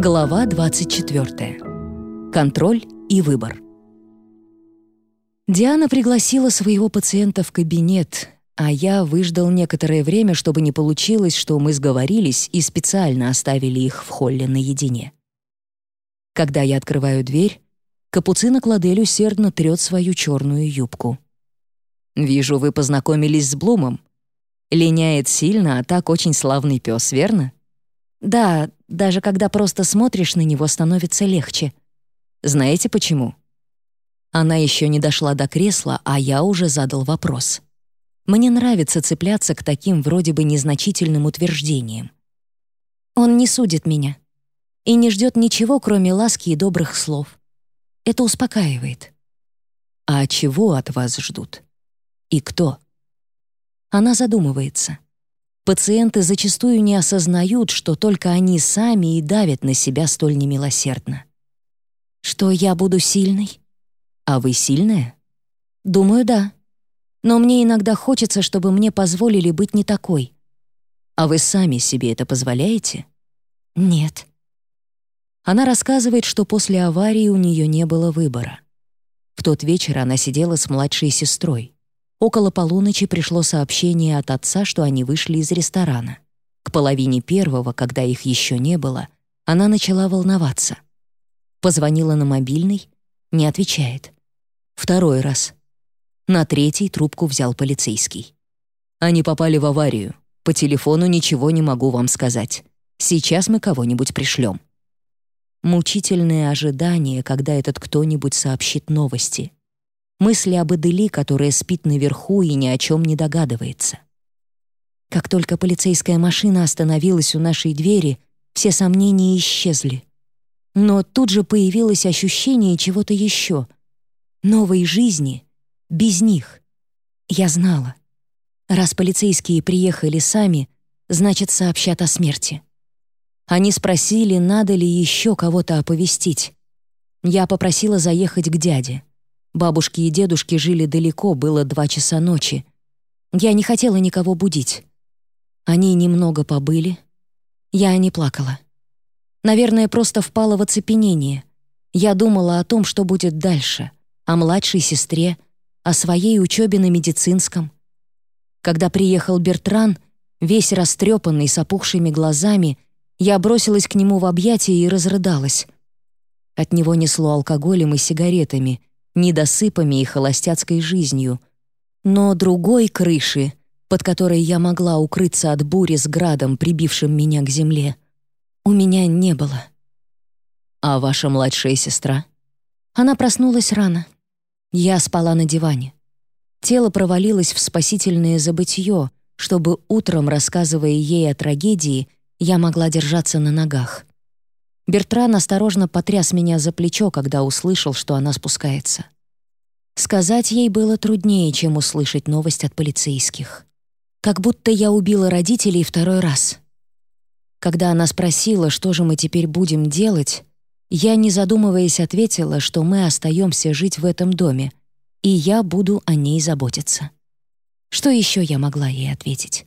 Глава 24. Контроль и выбор. Диана пригласила своего пациента в кабинет, а я выждал некоторое время, чтобы не получилось, что мы сговорились и специально оставили их в холле наедине. Когда я открываю дверь, Капуцина Кладель усердно трет свою черную юбку. «Вижу, вы познакомились с Блумом. Линяет сильно, а так очень славный пес, верно?» «Да, даже когда просто смотришь на него, становится легче. Знаете почему? Она еще не дошла до кресла, а я уже задал вопрос. Мне нравится цепляться к таким вроде бы незначительным утверждениям. Он не судит меня и не ждет ничего, кроме ласки и добрых слов. Это успокаивает. А чего от вас ждут? И кто? Она задумывается. Пациенты зачастую не осознают, что только они сами и давят на себя столь немилосердно. Что я буду сильной? А вы сильная? Думаю, да. Но мне иногда хочется, чтобы мне позволили быть не такой. А вы сами себе это позволяете? Нет. Она рассказывает, что после аварии у нее не было выбора. В тот вечер она сидела с младшей сестрой. Около полуночи пришло сообщение от отца, что они вышли из ресторана. К половине первого, когда их еще не было, она начала волноваться. Позвонила на мобильный, не отвечает. Второй раз. На третий трубку взял полицейский. «Они попали в аварию. По телефону ничего не могу вам сказать. Сейчас мы кого-нибудь пришлем». Мучительное ожидание, когда этот кто-нибудь сообщит новости — мысли об Эдели, которая спит наверху и ни о чем не догадывается. Как только полицейская машина остановилась у нашей двери, все сомнения исчезли. Но тут же появилось ощущение чего-то еще. Новой жизни без них. Я знала. Раз полицейские приехали сами, значит, сообщат о смерти. Они спросили, надо ли еще кого-то оповестить. Я попросила заехать к дяде. Бабушки и дедушки жили далеко, было два часа ночи. Я не хотела никого будить. Они немного побыли. Я не плакала. Наверное, просто впала в оцепенение. Я думала о том, что будет дальше, о младшей сестре, о своей учебе на медицинском. Когда приехал Бертран, весь растрепанный, с опухшими глазами, я бросилась к нему в объятия и разрыдалась. От него несло алкоголем и сигаретами, недосыпами и холостяцкой жизнью. Но другой крыши, под которой я могла укрыться от бури с градом, прибившим меня к земле, у меня не было. А ваша младшая сестра? Она проснулась рано. Я спала на диване. Тело провалилось в спасительное забытье, чтобы утром, рассказывая ей о трагедии, я могла держаться на ногах. Бертран осторожно потряс меня за плечо, когда услышал, что она спускается. Сказать ей было труднее, чем услышать новость от полицейских. Как будто я убила родителей второй раз. Когда она спросила, что же мы теперь будем делать, я, не задумываясь, ответила, что мы остаемся жить в этом доме, и я буду о ней заботиться. Что еще я могла ей ответить?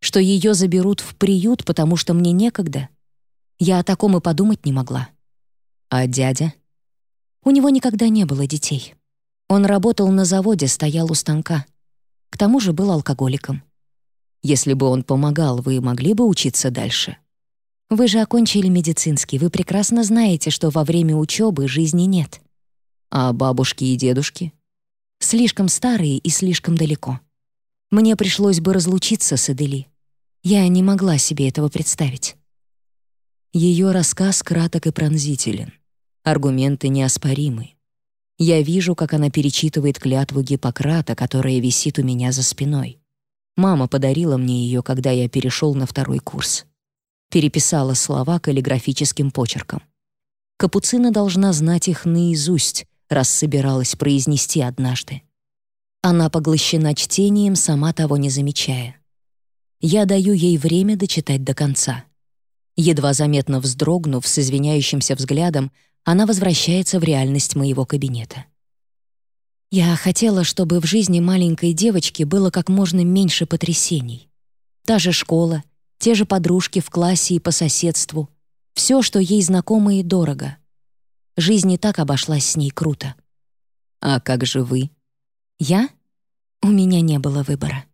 Что ее заберут в приют, потому что мне некогда — я о таком и подумать не могла. А дядя? У него никогда не было детей. Он работал на заводе, стоял у станка. К тому же был алкоголиком. Если бы он помогал, вы могли бы учиться дальше? Вы же окончили медицинский, вы прекрасно знаете, что во время учебы жизни нет. А бабушки и дедушки? Слишком старые и слишком далеко. Мне пришлось бы разлучиться с Эдели. Я не могла себе этого представить. Ее рассказ краток и пронзителен. Аргументы неоспоримы. Я вижу, как она перечитывает клятву Гиппократа, которая висит у меня за спиной. Мама подарила мне ее, когда я перешел на второй курс. Переписала слова каллиграфическим почерком. Капуцина должна знать их наизусть, раз собиралась произнести однажды. Она поглощена чтением, сама того не замечая. Я даю ей время дочитать до конца. Едва заметно вздрогнув с извиняющимся взглядом, она возвращается в реальность моего кабинета. Я хотела, чтобы в жизни маленькой девочки было как можно меньше потрясений. Та же школа, те же подружки в классе и по соседству. Все, что ей знакомо и дорого. Жизнь и так обошлась с ней круто. А как же вы? Я? У меня не было выбора.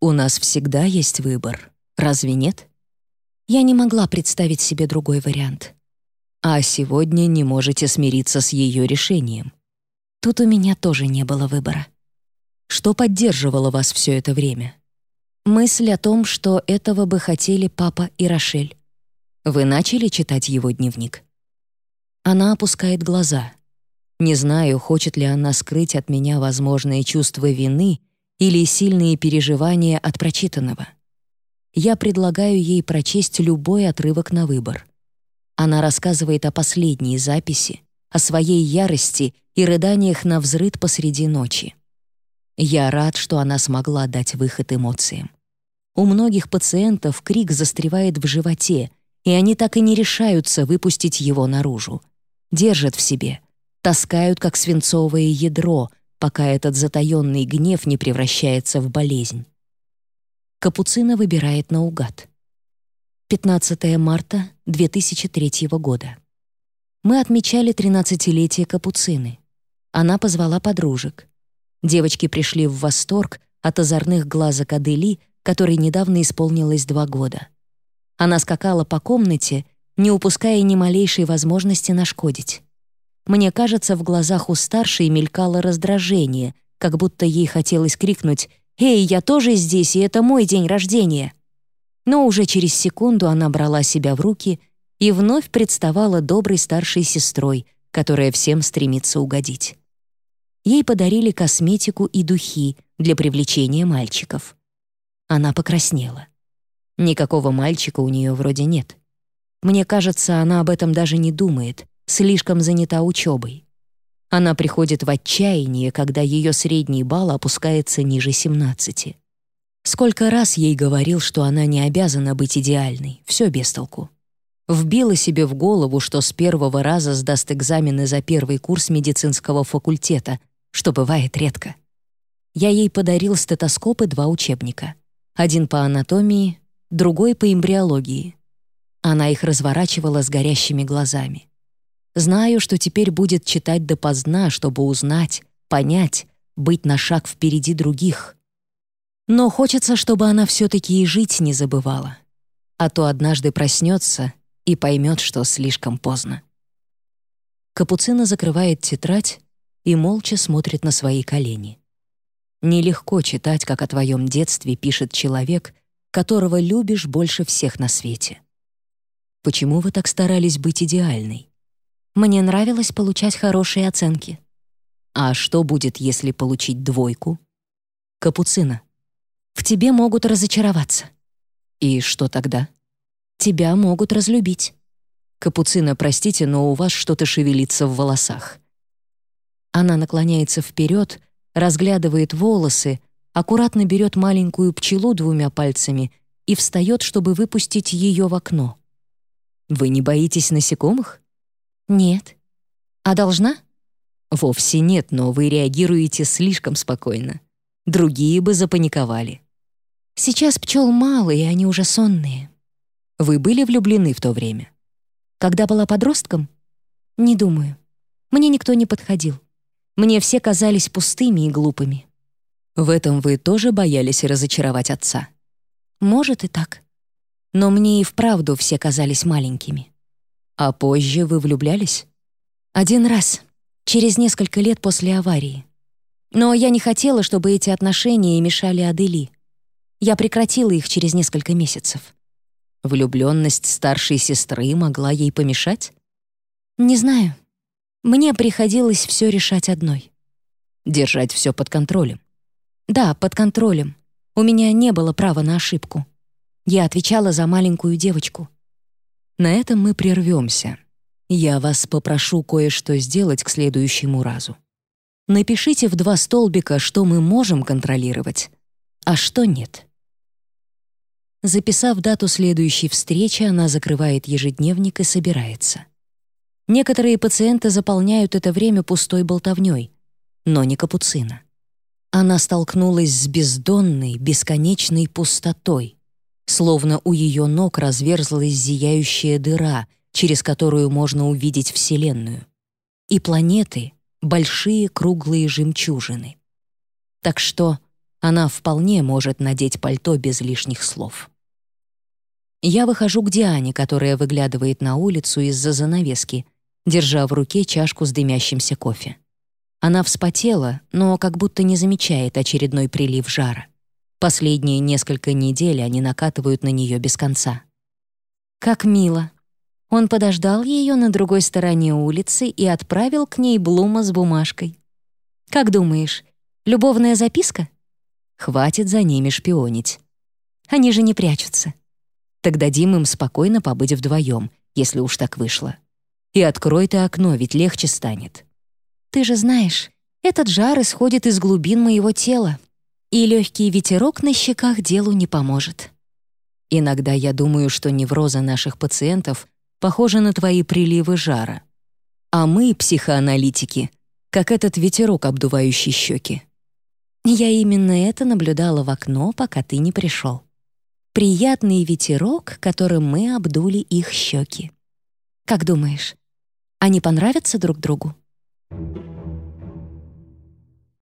У нас всегда есть выбор. Разве нет? Я не могла представить себе другой вариант. А сегодня не можете смириться с ее решением. Тут у меня тоже не было выбора. Что поддерживало вас все это время? Мысль о том, что этого бы хотели папа и Рошель. Вы начали читать его дневник? Она опускает глаза. Не знаю, хочет ли она скрыть от меня возможные чувства вины или сильные переживания от прочитанного. Я предлагаю ей прочесть любой отрывок на выбор. Она рассказывает о последней записи, о своей ярости и рыданиях на взрыд посреди ночи. Я рад, что она смогла дать выход эмоциям. У многих пациентов крик застревает в животе, и они так и не решаются выпустить его наружу. Держат в себе, таскают как свинцовое ядро, пока этот затаённый гнев не превращается в болезнь. Капуцина выбирает наугад. 15 марта 2003 года. Мы отмечали 13-летие Капуцины. Она позвала подружек. Девочки пришли в восторг от озорных глазок Адели, которой недавно исполнилось два года. Она скакала по комнате, не упуская ни малейшей возможности нашкодить. Мне кажется, в глазах у старшей мелькало раздражение, как будто ей хотелось крикнуть «Эй, я тоже здесь, и это мой день рождения!» Но уже через секунду она брала себя в руки и вновь представала доброй старшей сестрой, которая всем стремится угодить ей подарили косметику и духи для привлечения мальчиков. Она покраснела. Никакого мальчика у нее вроде нет. Мне кажется, она об этом даже не думает, слишком занята учебой. Она приходит в отчаяние, когда ее средний балл опускается ниже 17. Сколько раз ей говорил, что она не обязана быть идеальной, все без толку. Вбила себе в голову, что с первого раза сдаст экзамены за первый курс медицинского факультета, что бывает редко. Я ей подарил стетоскоп и два учебника. Один по анатомии, другой по эмбриологии. Она их разворачивала с горящими глазами. Знаю, что теперь будет читать допоздна, чтобы узнать, понять, быть на шаг впереди других. Но хочется, чтобы она все-таки и жить не забывала. А то однажды проснется и поймет, что слишком поздно. Капуцина закрывает тетрадь и молча смотрит на свои колени. Нелегко читать, как о твоем детстве пишет человек, которого любишь больше всех на свете. Почему вы так старались быть идеальной? Мне нравилось получать хорошие оценки. А что будет, если получить двойку? Капуцина. В тебе могут разочароваться. И что тогда? Тебя могут разлюбить. Капуцина, простите, но у вас что-то шевелится в волосах. Она наклоняется вперед, разглядывает волосы, аккуратно берет маленькую пчелу двумя пальцами и встает, чтобы выпустить ее в окно. «Вы не боитесь насекомых?» «Нет». «А должна?» «Вовсе нет, но вы реагируете слишком спокойно. Другие бы запаниковали». «Сейчас пчел мало, и они уже сонные». «Вы были влюблены в то время?» «Когда была подростком?» «Не думаю. Мне никто не подходил. Мне все казались пустыми и глупыми. В этом вы тоже боялись разочаровать отца? Может и так. Но мне и вправду все казались маленькими. А позже вы влюблялись? Один раз, через несколько лет после аварии. Но я не хотела, чтобы эти отношения мешали Адели. Я прекратила их через несколько месяцев. Влюбленность старшей сестры могла ей помешать? Не знаю. Мне приходилось все решать одной. Держать все под контролем. Да, под контролем. У меня не было права на ошибку. Я отвечала за маленькую девочку. На этом мы прервемся. Я вас попрошу кое-что сделать к следующему разу. Напишите в два столбика, что мы можем контролировать, а что нет. Записав дату следующей встречи, она закрывает ежедневник и собирается. Некоторые пациенты заполняют это время пустой болтовней, но не капуцина. Она столкнулась с бездонной, бесконечной пустотой, словно у ее ног разверзлась зияющая дыра, через которую можно увидеть Вселенную, и планеты — большие круглые жемчужины. Так что она вполне может надеть пальто без лишних слов. Я выхожу к Диане, которая выглядывает на улицу из-за занавески, держа в руке чашку с дымящимся кофе. Она вспотела, но как будто не замечает очередной прилив жара. Последние несколько недель они накатывают на нее без конца. Как мило. Он подождал ее на другой стороне улицы и отправил к ней Блума с бумажкой. «Как думаешь, любовная записка?» «Хватит за ними шпионить. Они же не прячутся. Так дадим им спокойно побыть вдвоем, если уж так вышло. И открой ты окно, ведь легче станет». «Ты же знаешь, этот жар исходит из глубин моего тела, и легкий ветерок на щеках делу не поможет». Иногда я думаю, что неврозы наших пациентов похожи на твои приливы жара. А мы, психоаналитики, как этот ветерок, обдувающий щеки. Я именно это наблюдала в окно, пока ты не пришел. Приятный ветерок, которым мы обдули их щеки. Как думаешь, они понравятся друг другу? Thank you.